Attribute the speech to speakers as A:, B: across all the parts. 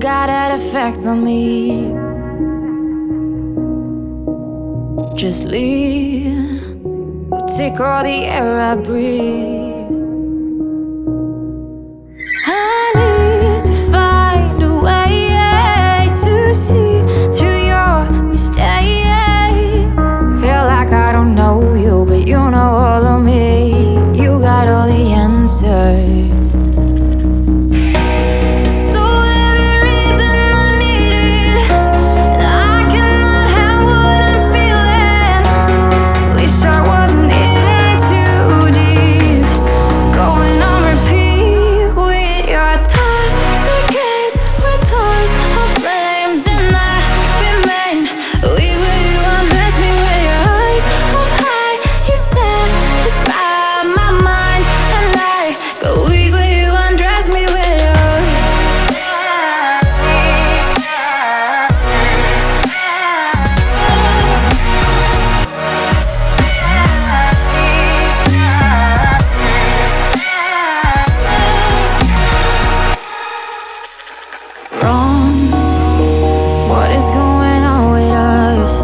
A: got that effect on me. Just leave. Take all the air I breathe. I need to find a way to see through your mistake. Feel like I don't know you, but you know all of me. You got all the answers. Wrong. What is going on with us?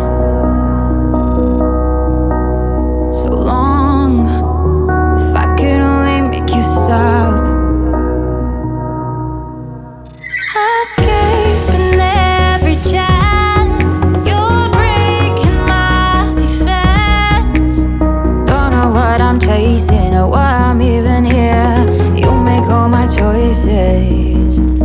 A: So long. If I could only make you stop. Escaping every chance. You're breaking my defense. Don't know what I'm chasing or why I'm even here. You make all my choices.